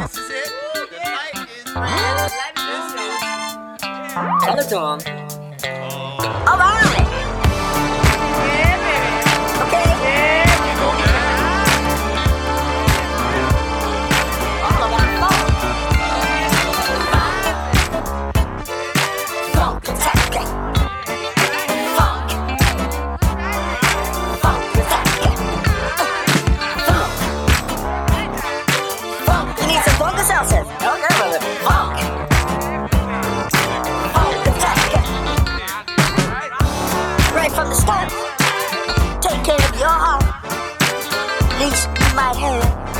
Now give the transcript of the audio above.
Yeah. This All right. tomorrow.